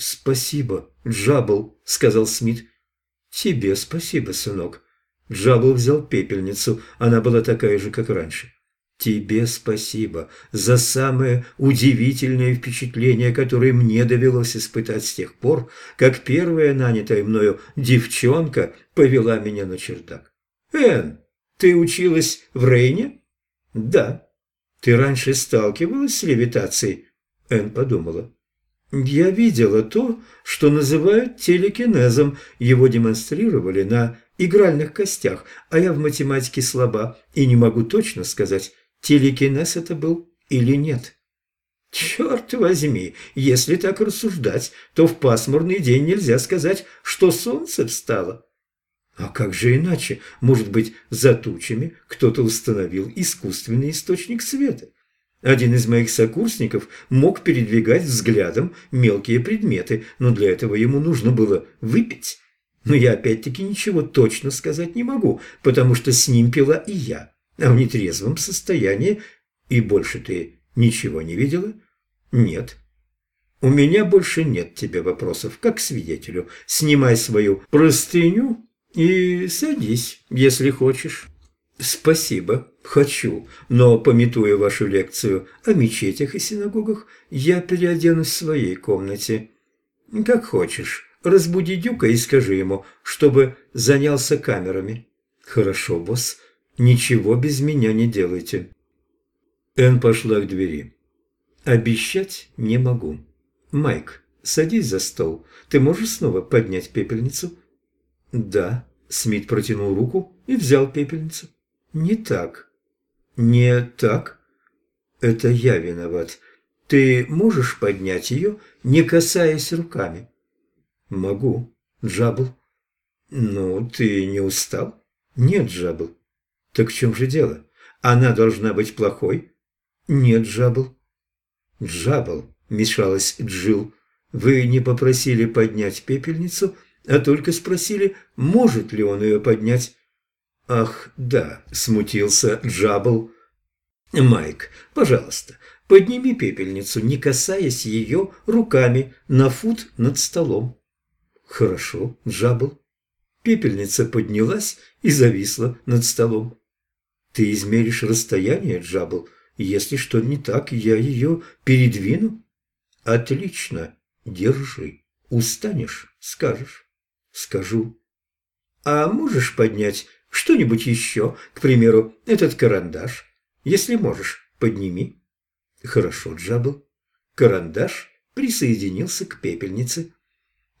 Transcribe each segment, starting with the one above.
«Спасибо, Джабл», — сказал Смит. «Тебе спасибо, сынок». Джабл взял пепельницу, она была такая же, как раньше. «Тебе спасибо за самое удивительное впечатление, которое мне довелось испытать с тех пор, как первая нанятая мною девчонка повела меня на чердак. Энн, ты училась в Рейне?» «Да». «Ты раньше сталкивалась с левитацией?» Энн подумала. Я видела то, что называют телекинезом. Его демонстрировали на игральных костях, а я в математике слаба и не могу точно сказать, телекинез это был или нет. Черт возьми, если так рассуждать, то в пасмурный день нельзя сказать, что солнце встало. А как же иначе? Может быть, за тучами кто-то установил искусственный источник света? Один из моих сокурсников мог передвигать взглядом мелкие предметы, но для этого ему нужно было выпить. Но я опять-таки ничего точно сказать не могу, потому что с ним пила и я, а в нетрезвом состоянии. И больше ты ничего не видела? Нет. У меня больше нет тебе вопросов, как свидетелю. Снимай свою простыню и садись, если хочешь. «Спасибо, хочу, но, пометуя вашу лекцию о мечетях и синагогах, я переоденусь в своей комнате. Как хочешь, разбуди Дюка и скажи ему, чтобы занялся камерами». «Хорошо, босс, ничего без меня не делайте». Энн пошла к двери. «Обещать не могу. Майк, садись за стол. Ты можешь снова поднять пепельницу?» «Да». Смит протянул руку и взял пепельницу. «Не так». «Не так?» «Это я виноват. Ты можешь поднять ее, не касаясь руками?» «Могу, Джабл». «Ну, ты не устал?» «Нет, Джабл». «Так в чем же дело? Она должна быть плохой?» «Нет, Джабл». «Джабл», — вмешалась Джил, — «вы не попросили поднять пепельницу, а только спросили, может ли он ее поднять». «Ах, да», – смутился Джабл. «Майк, пожалуйста, подними пепельницу, не касаясь ее руками, на фут над столом». «Хорошо, Джабл». Пепельница поднялась и зависла над столом. «Ты измеришь расстояние, Джабл. Если что не так, я ее передвину». «Отлично. Держи. Устанешь, скажешь». «Скажу». «А можешь поднять что-нибудь еще, к примеру, этот карандаш. Если можешь, подними. Хорошо, Джабл. Карандаш присоединился к пепельнице.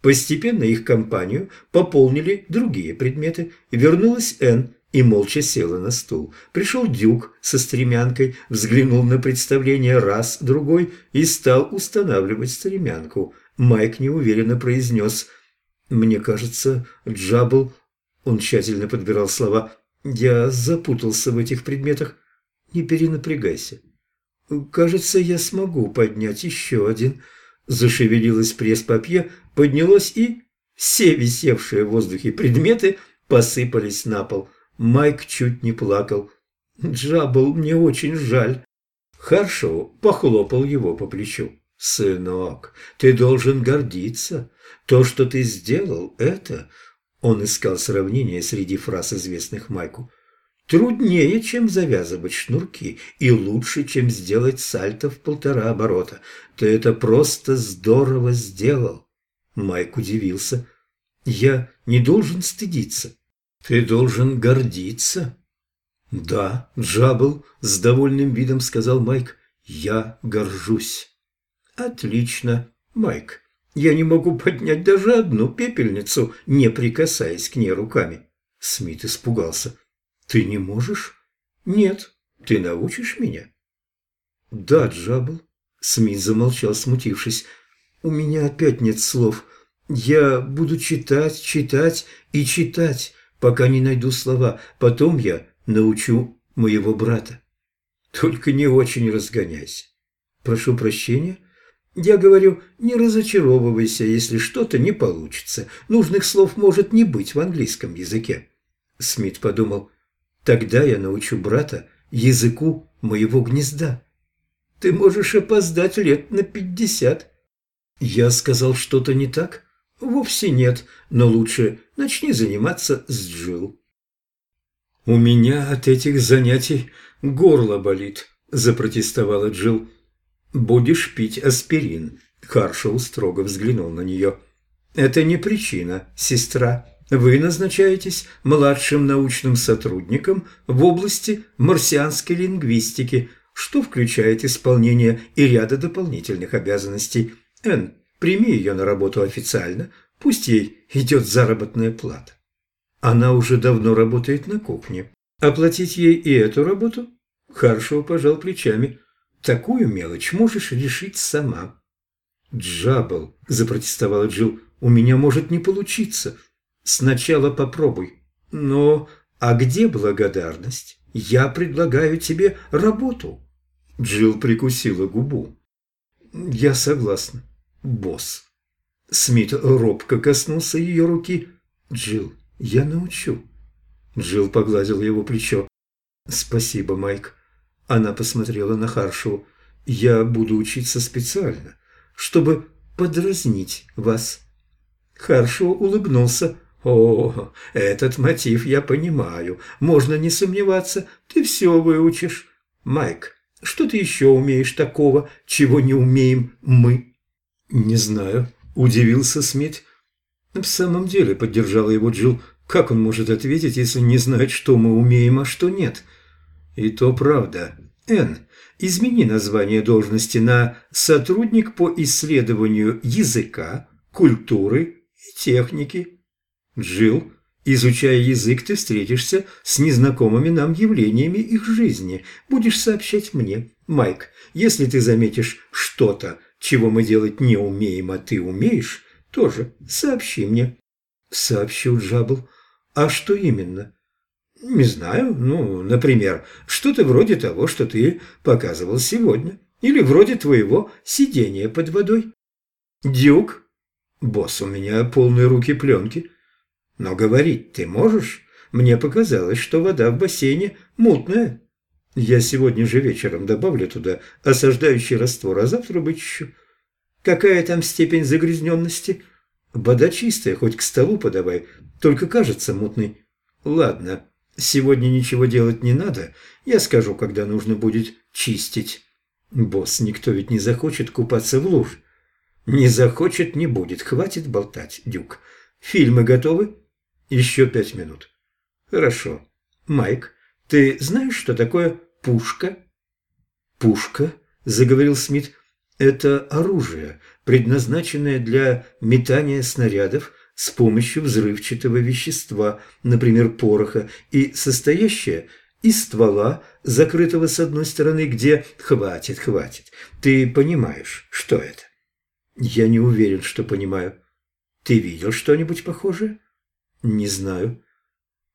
Постепенно их компанию пополнили другие предметы. Вернулась Энн и молча села на стул. Пришел Дюк со стремянкой, взглянул на представление раз, другой и стал устанавливать стремянку. Майк неуверенно произнес «Мне кажется, Джабл он тщательно подбирал слова. «Я запутался в этих предметах. Не перенапрягайся. Кажется, я смогу поднять еще один». Зашевелилась пресс-папье, поднялось и... Все висевшие в воздухе предметы посыпались на пол. Майк чуть не плакал. «Джабл, мне очень жаль». Харшоу похлопал его по плечу. «Сынок, ты должен гордиться. То, что ты сделал, это он искал сравнение среди фраз, известных Майку. Труднее, чем завязывать шнурки, и лучше, чем сделать сальто в полтора оборота. Ты это просто здорово сделал. Майк удивился. Я не должен стыдиться. Ты должен гордиться. Да, Джабл, с довольным видом сказал Майк. Я горжусь. Отлично, Майк. Я не могу поднять даже одну пепельницу, не прикасаясь к ней руками. Смит испугался. Ты не можешь? Нет. Ты научишь меня? Да, Джабл. Смит замолчал, смутившись. У меня опять нет слов. Я буду читать, читать и читать, пока не найду слова. Потом я научу моего брата. Только не очень разгоняйся. Прошу прощения. Я говорю, не разочаровывайся, если что-то не получится. Нужных слов может не быть в английском языке. Смит подумал, тогда я научу брата языку моего гнезда. Ты можешь опоздать лет на пятьдесят. Я сказал что-то не так? Вовсе нет, но лучше начни заниматься с Джилл. У меня от этих занятий горло болит, запротестовала Джилл. Будешь пить аспирин. Харшоу строго взглянул на нее. Это не причина, сестра. Вы назначаетесь младшим научным сотрудником в области марсианской лингвистики, что включает исполнение и ряда дополнительных обязанностей. Энн, прими ее на работу официально, пусть ей идет заработная плата. Она уже давно работает на кухне. Оплатить ей и эту работу? Харшоу пожал плечами. Такую мелочь можешь решить сама. Джабл, запротестовала Джилл, у меня может не получиться. Сначала попробуй. Но а где благодарность? Я предлагаю тебе работу. Джилл прикусила губу. Я согласна, босс. Смит робко коснулся ее руки. Джилл, я научу. Джилл погладил его плечо. Спасибо, Майк. Она посмотрела на Харшоу. Я буду учиться специально, чтобы подразнить вас. Харшоу улыбнулся. «О, этот мотив я понимаю. Можно не сомневаться, ты все выучишь. Майк, что ты еще умеешь такого, чего не умеем мы?» «Не знаю», – удивился Смит. «В самом деле», – поддержала его Джилл, – «как он может ответить, если не знает, что мы умеем, а что нет?» «И то правда. Н, измени название должности на «сотрудник по исследованию языка, культуры и техники». Джилл, изучая язык, ты встретишься с незнакомыми нам явлениями их жизни. Будешь сообщать мне. Майк, если ты заметишь что-то, чего мы делать не умеем, а ты умеешь, тоже сообщи мне. Сообщу Джабл. А что именно? Не знаю. Ну, например, что-то вроде того, что ты показывал сегодня. Или вроде твоего сидения под водой. Дюк? Босс, у меня полные руки пленки. Но говорить ты можешь? Мне показалось, что вода в бассейне мутная. Я сегодня же вечером добавлю туда осаждающий раствор, а завтра вычищу. Какая там степень загрязненности? Вода чистая, хоть к столу подавай, только кажется мутной. Ладно, сегодня ничего делать не надо, я скажу, когда нужно будет чистить. Босс, никто ведь не захочет купаться в луж. Не захочет, не будет, хватит болтать, Дюк. Фильмы готовы? Еще пять минут. Хорошо. Майк, ты знаешь, что такое пушка? Пушка, заговорил Смит, это оружие, предназначенное для метания снарядов с помощью взрывчатого вещества, например, пороха, и состоящее из ствола, закрытого с одной стороны, где «хватит, хватит». Ты понимаешь, что это? Я не уверен, что понимаю. Ты видел что-нибудь похожее? «Не знаю».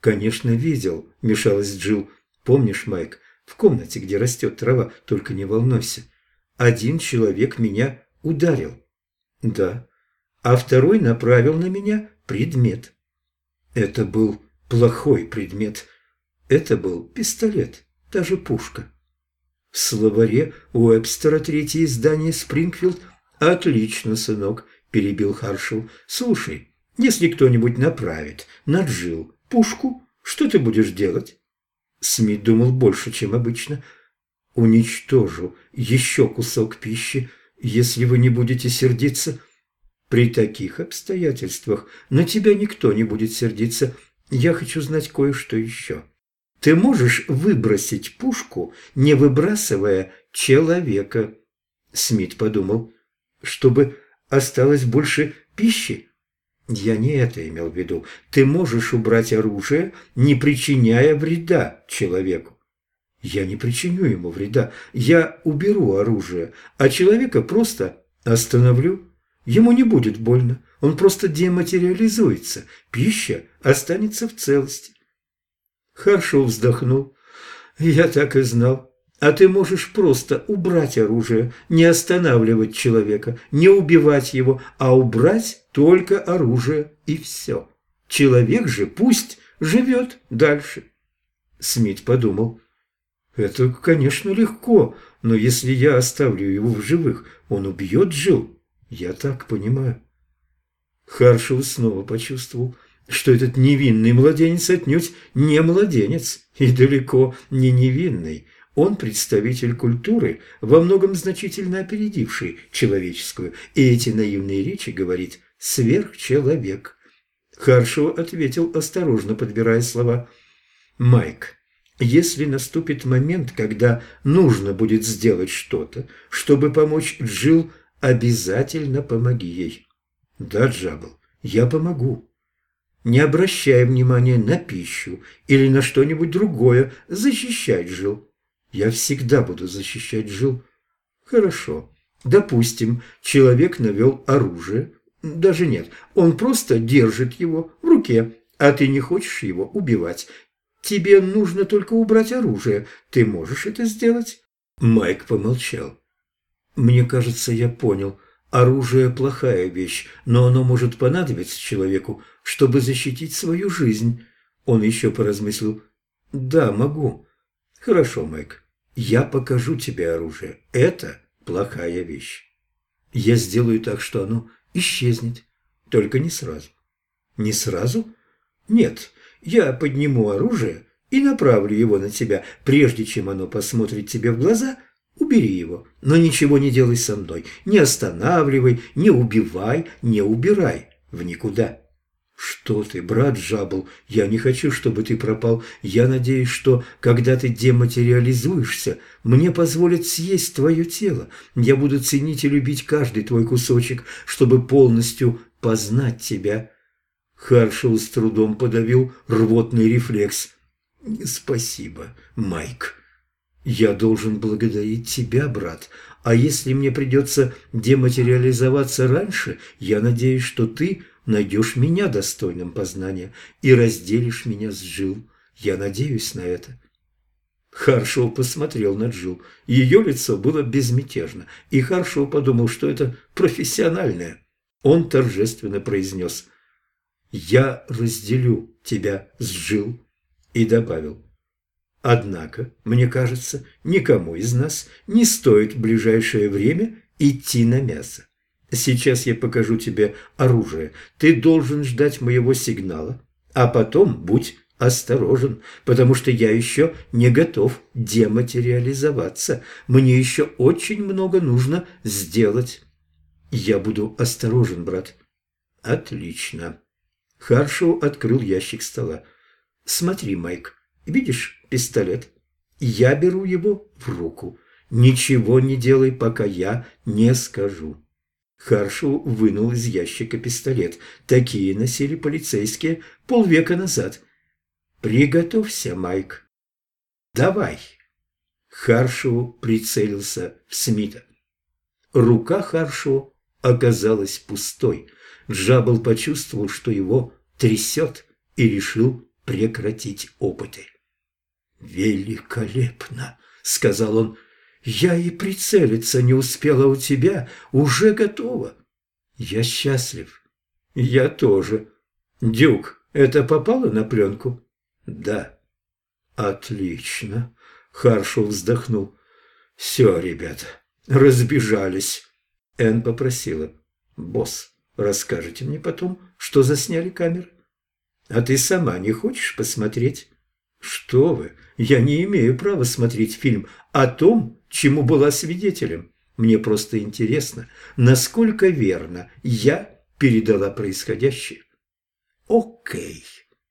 «Конечно, видел», – мешалась Джилл. «Помнишь, Майк, в комнате, где растет трава, только не волнуйся. Один человек меня ударил». «Да». «А второй направил на меня предмет». «Это был плохой предмет. Это был пистолет, даже пушка». В словаре Уэбстера третье издание «Спрингфилд» «Отлично, сынок», – перебил Харшел. «Слушай, если кто-нибудь направит на Джил пушку, что ты будешь делать?» Смит думал больше, чем обычно. «Уничтожу еще кусок пищи, если вы не будете сердиться. При таких обстоятельствах на тебя никто не будет сердиться. Я хочу знать кое-что еще. Ты можешь выбросить пушку, не выбрасывая человека?» Смит подумал, чтобы осталось больше пищи. Я не это имел в виду. Ты можешь убрать оружие, не причиняя вреда человеку. Я не причиню ему вреда. Я уберу оружие, а человека просто остановлю. Ему не будет больно. Он просто дематериализуется. Пища останется в целости. Харшоу вздохнул. Я так и знал. А ты можешь просто убрать оружие, не останавливать человека, не убивать его, а убрать только оружие и все. Человек же пусть живет дальше. Смит подумал. Это, конечно, легко, но если я оставлю его в живых, он убьет Джилл. Я так понимаю. Харшев снова почувствовал, что этот невинный младенец отнюдь не младенец и далеко не невинный. Он представитель культуры, во многом значительно опередивший человеческую, и эти наивные речи говорит «сверхчеловек». Харшоу ответил, осторожно подбирая слова. «Майк, если наступит момент, когда нужно будет сделать что-то, чтобы помочь Джилл, обязательно помоги ей». «Да, Джабл, я помогу». Не обращая внимания на пищу или на что-нибудь другое, защищай Джилл. Я всегда буду защищать Джилл. Хорошо. Допустим, человек навел оружие. Даже нет, он просто держит его в руке, а ты не хочешь его убивать. Тебе нужно только убрать оружие. Ты можешь это сделать?» Майк помолчал. «Мне кажется, я понял. Оружие – плохая вещь, но оно может понадобиться человеку, чтобы защитить свою жизнь. Он еще поразмыслил. Да, могу. Хорошо, Майк. Я покажу тебе оружие. Это плохая вещь. Я сделаю так, что оно исчезнет. Только не сразу. Не сразу? Нет. Я подниму оружие и направлю его на тебя, прежде чем оно посмотрит тебе в глаза – Убери его, но ничего не делай со мной. Не останавливай, не убивай, не убирай в никуда. Что ты, брат Жабл, я не хочу, чтобы ты пропал. Я надеюсь, что, когда ты дематериализуешься, мне позволят съесть твое тело. Я буду ценить и любить каждый твой кусочек, чтобы полностью познать тебя. Харшел с трудом подавил рвотный рефлекс. Спасибо, Майк. «Я должен благодарить тебя, брат, а если мне придется дематериализоваться раньше, я надеюсь, что ты найдешь меня достойным познания и разделишь меня с Джил. Я надеюсь на это». Харшоу посмотрел на Джил. Ее лицо было безмятежно, и Харшоу подумал, что это профессиональное. Он торжественно произнес «Я разделю тебя с Джил» и добавил Однако, мне кажется, никому из нас не стоит в ближайшее время идти на мясо. Сейчас я покажу тебе оружие. Ты должен ждать моего сигнала, а потом будь осторожен, потому что я еще не готов дематериализоваться. Мне еще очень много нужно сделать. Я буду осторожен, брат. Отлично. Харшоу открыл ящик стола. Смотри, Майк, видишь пистолет. Я беру его в руку. Ничего не делай, пока я не скажу. Харшу вынул из ящика пистолет. Такие носили полицейские полвека назад. «Приготовься, Майк». «Давай». Харшу прицелился в Смита. Рука Харшу оказалась пустой. Джабл почувствовал, что его трясет, и решил прекратить опыты. «Великолепно!» — сказал он. «Я и прицелиться не успела у тебя, уже готова. Я счастлив. Я тоже. Дюк, это попало на пленку?» «Да». «Отлично!» — Харшоу вздохнул. «Все, ребята, разбежались». Энн попросила. «Босс, расскажете мне потом, что засняли камеры? А ты сама не хочешь посмотреть?» «Что вы! Я не имею права смотреть фильм о том, чему была свидетелем. Мне просто интересно, насколько верно я передала происходящее». «Окей».